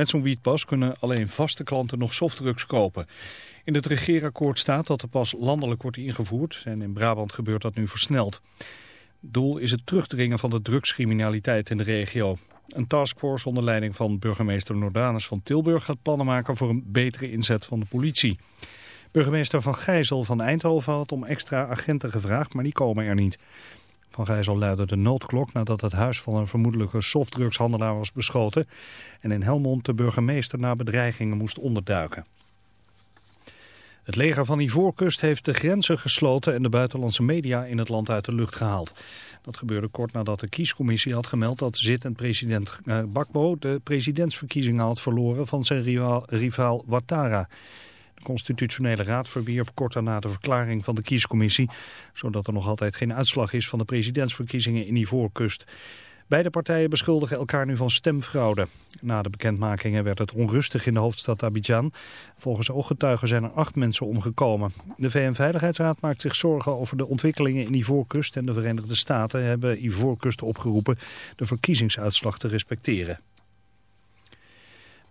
Met zo'n wietpas kunnen alleen vaste klanten nog softdrugs kopen. In het regeerakkoord staat dat de pas landelijk wordt ingevoerd en in Brabant gebeurt dat nu versneld. Doel is het terugdringen van de drugscriminaliteit in de regio. Een taskforce onder leiding van burgemeester Nordanus van Tilburg gaat plannen maken voor een betere inzet van de politie. Burgemeester Van Gijzel van Eindhoven had om extra agenten gevraagd, maar die komen er niet. Van Gijzel luidde de noodklok nadat het huis van een vermoedelijke softdrugshandelaar was beschoten en in Helmond de burgemeester na bedreigingen moest onderduiken. Het leger van Ivoorkust heeft de grenzen gesloten en de buitenlandse media in het land uit de lucht gehaald. Dat gebeurde kort nadat de kiescommissie had gemeld dat zittend president eh, Bakbo de presidentsverkiezingen had verloren van zijn rivaal Ouattara. De constitutionele raad verwierp kort daarna de verklaring van de kiescommissie, zodat er nog altijd geen uitslag is van de presidentsverkiezingen in Ivoorkust. Beide partijen beschuldigen elkaar nu van stemfraude. Na de bekendmakingen werd het onrustig in de hoofdstad Abidjan. Volgens ooggetuigen zijn er acht mensen omgekomen. De VN-veiligheidsraad maakt zich zorgen over de ontwikkelingen in Ivoorkust... en de Verenigde Staten hebben Ivoorkust opgeroepen de verkiezingsuitslag te respecteren.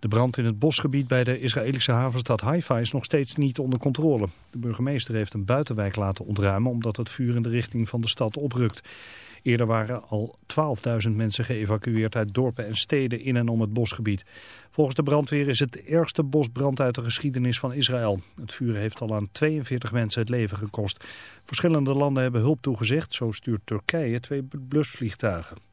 De brand in het bosgebied bij de Israëlische havenstad Haifa is nog steeds niet onder controle. De burgemeester heeft een buitenwijk laten ontruimen omdat het vuur in de richting van de stad oprukt. Eerder waren al 12.000 mensen geëvacueerd uit dorpen en steden in en om het bosgebied. Volgens de brandweer is het ergste bosbrand uit de geschiedenis van Israël. Het vuur heeft al aan 42 mensen het leven gekost. Verschillende landen hebben hulp toegezegd. Zo stuurt Turkije twee blusvliegtuigen.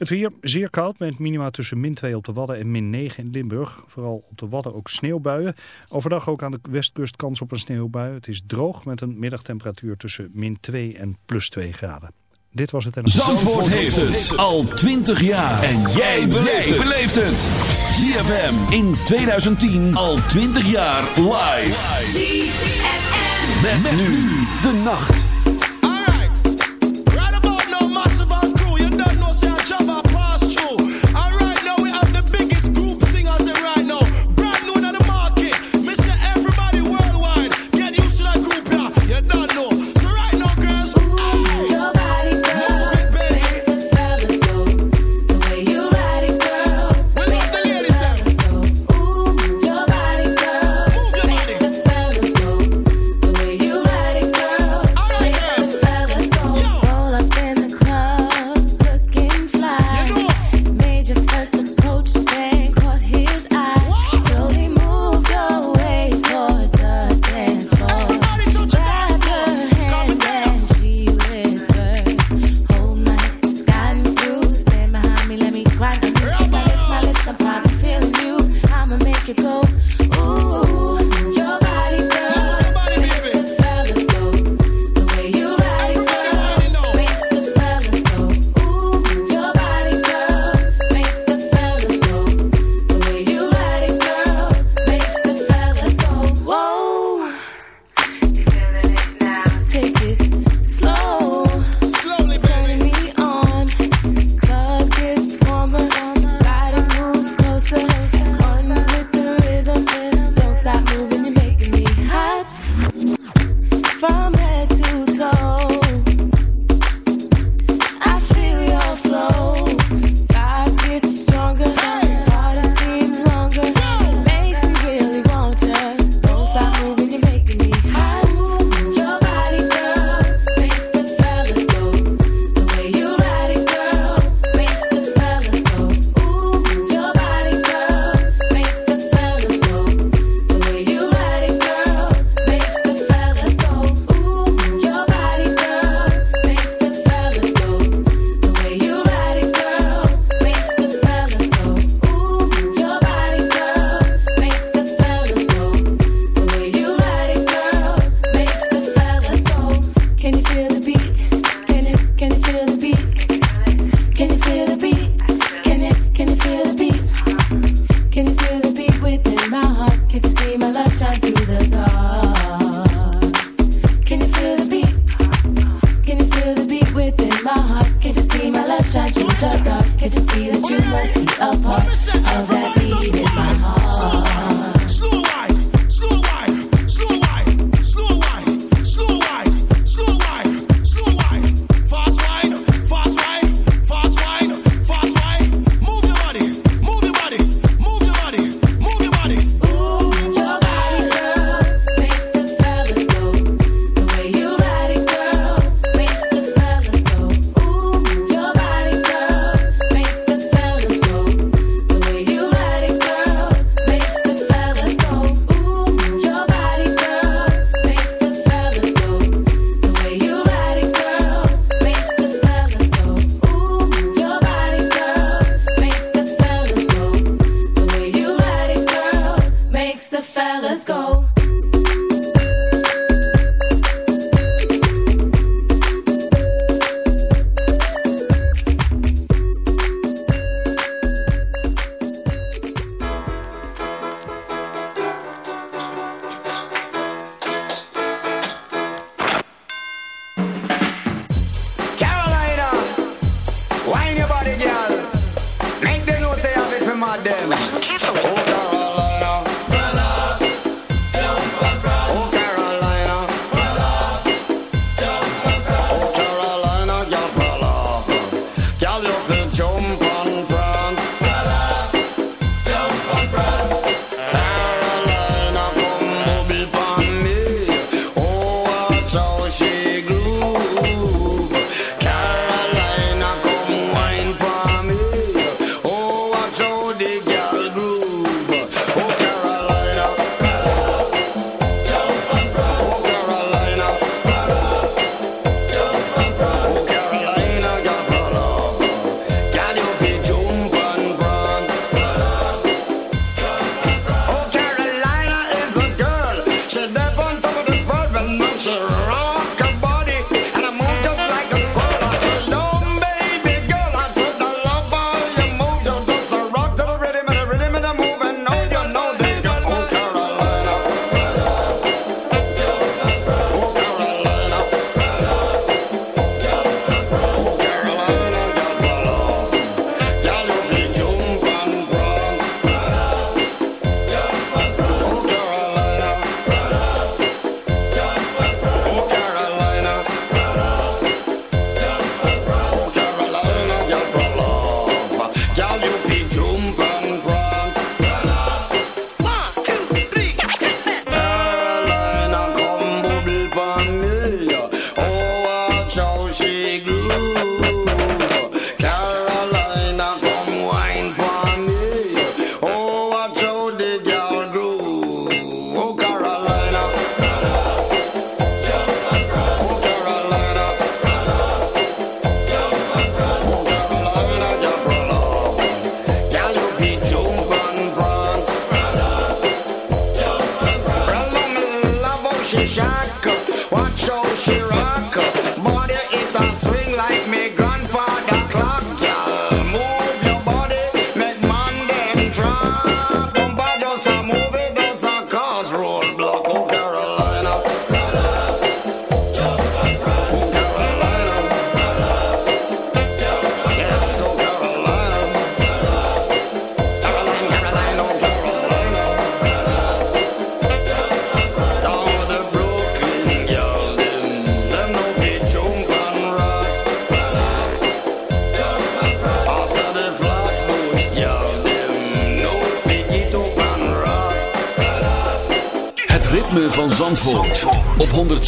Het weer zeer koud met minima tussen min 2 op de Wadden en min 9 in Limburg. Vooral op de Wadden ook sneeuwbuien. Overdag ook aan de westkust kans op een sneeuwbui. Het is droog met een middagtemperatuur tussen min 2 en plus 2 graden. Dit was het en... Zandvoort, heeft het al 20 jaar. En jij beleeft het. ZFM in 2010 al 20 jaar live. ZFM. Met, nu de nacht.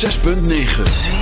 106.9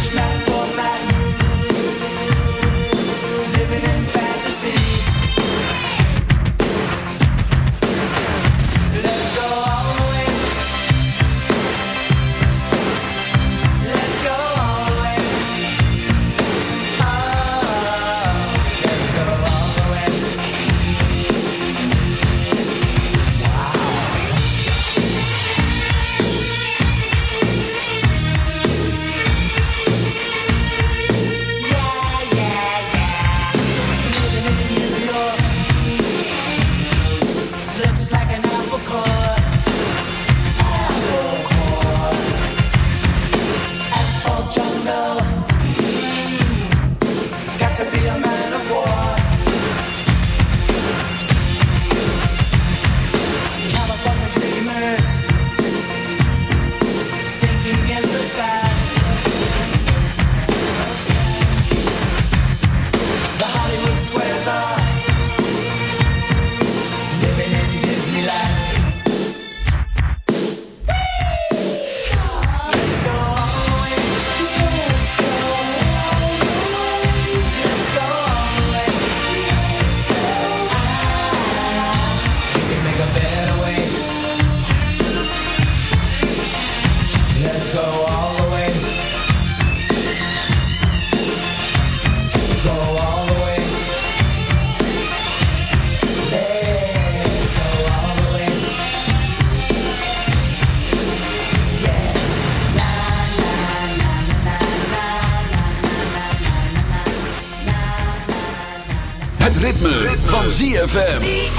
Dutchman. Van ZFM.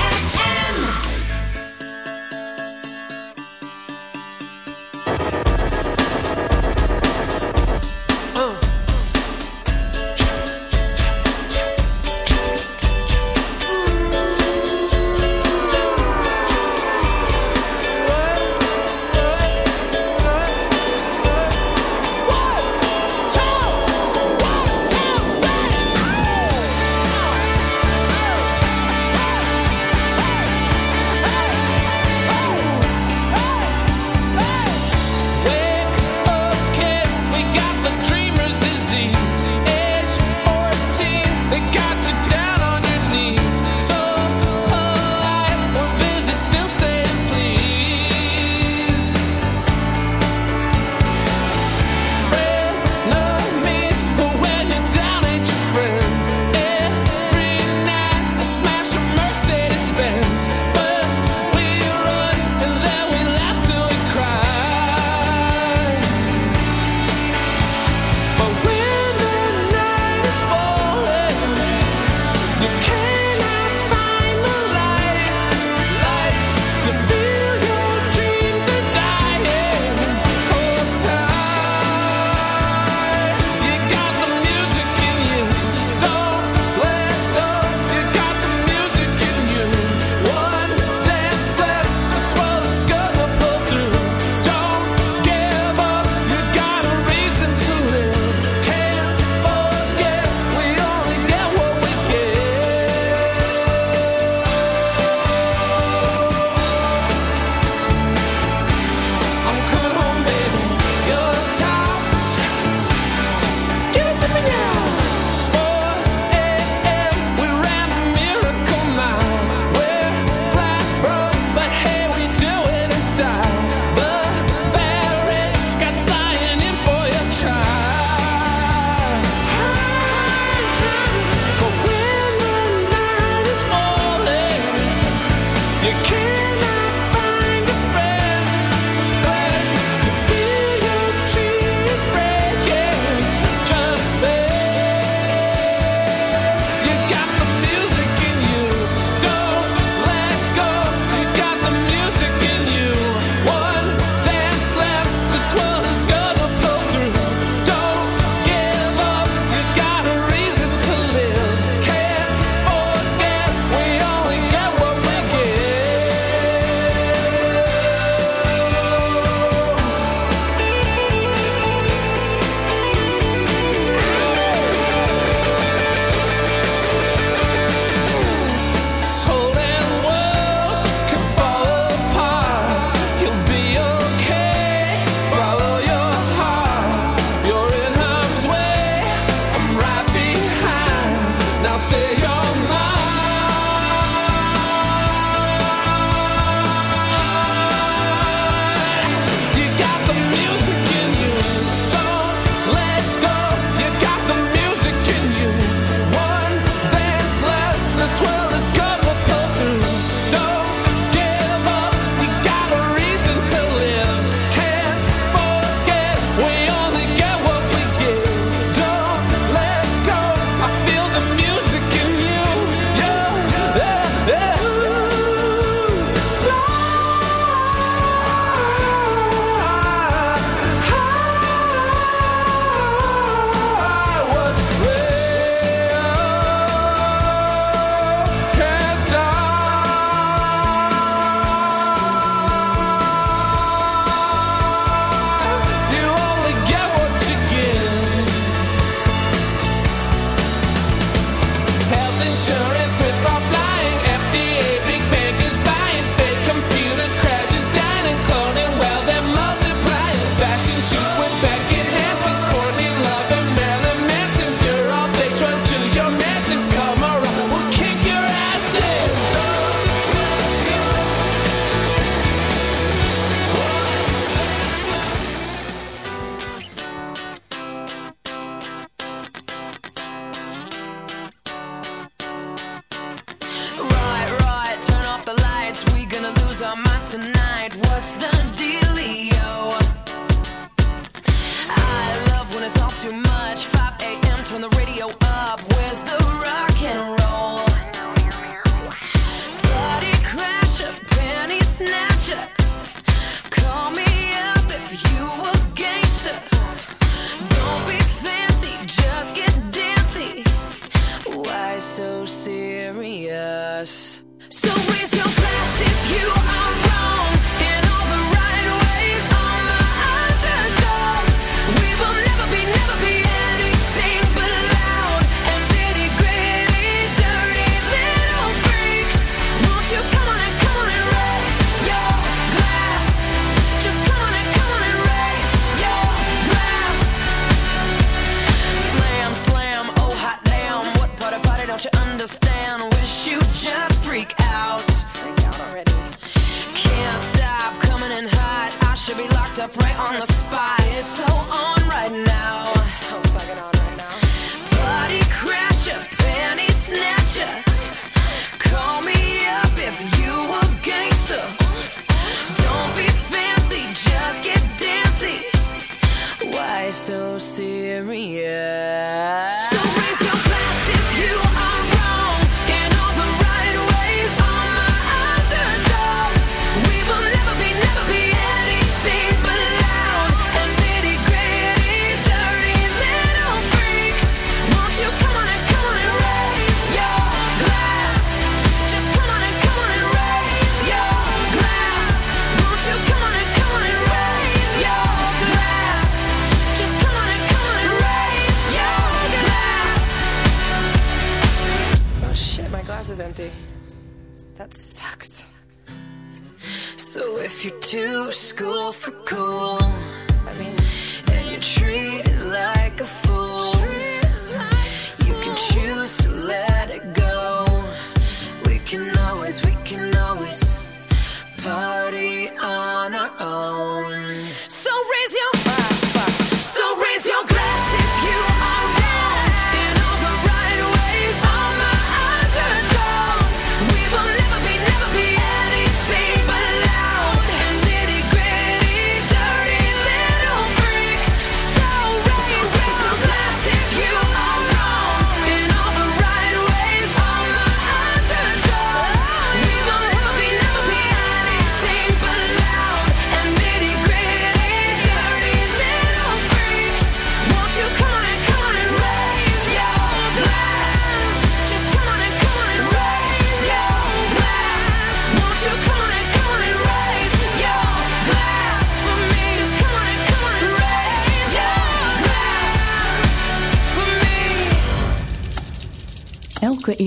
Right on the spot.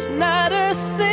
There's not a thing.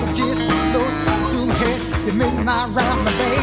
my float through my head. You make my rhyme, my baby.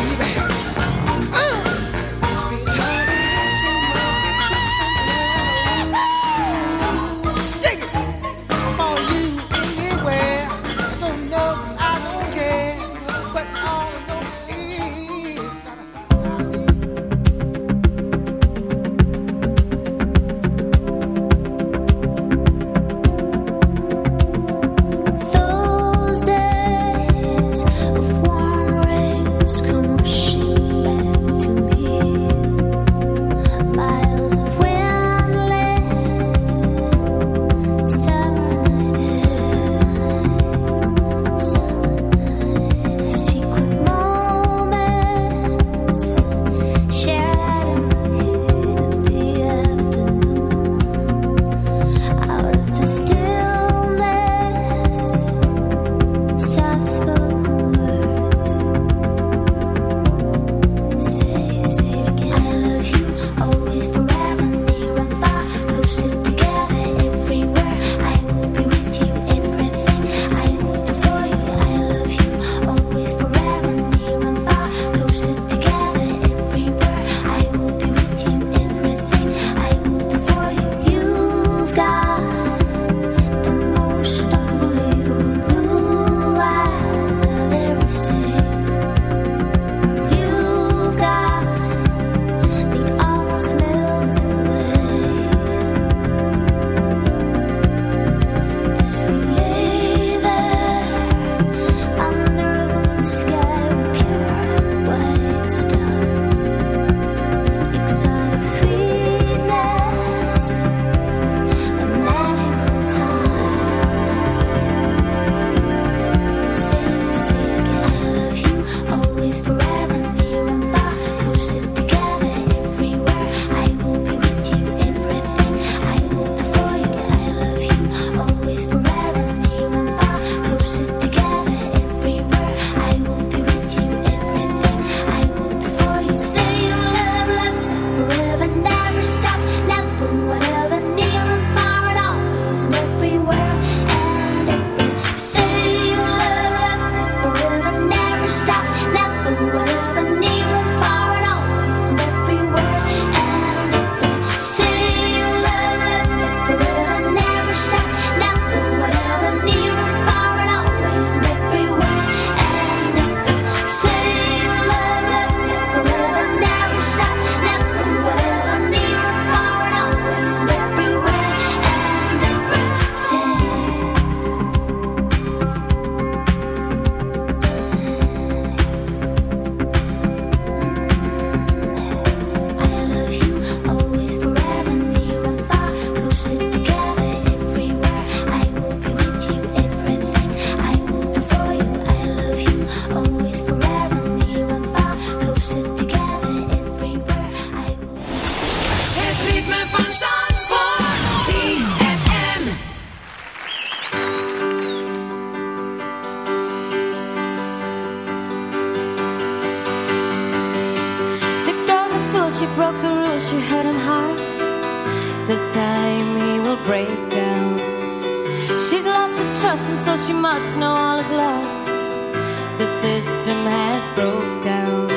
the system has broke down.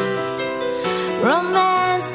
Romance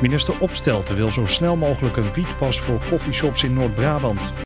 Minister Opstelten wil zo snel mogelijk een wietpas voor koffieshops in Noord-Brabant.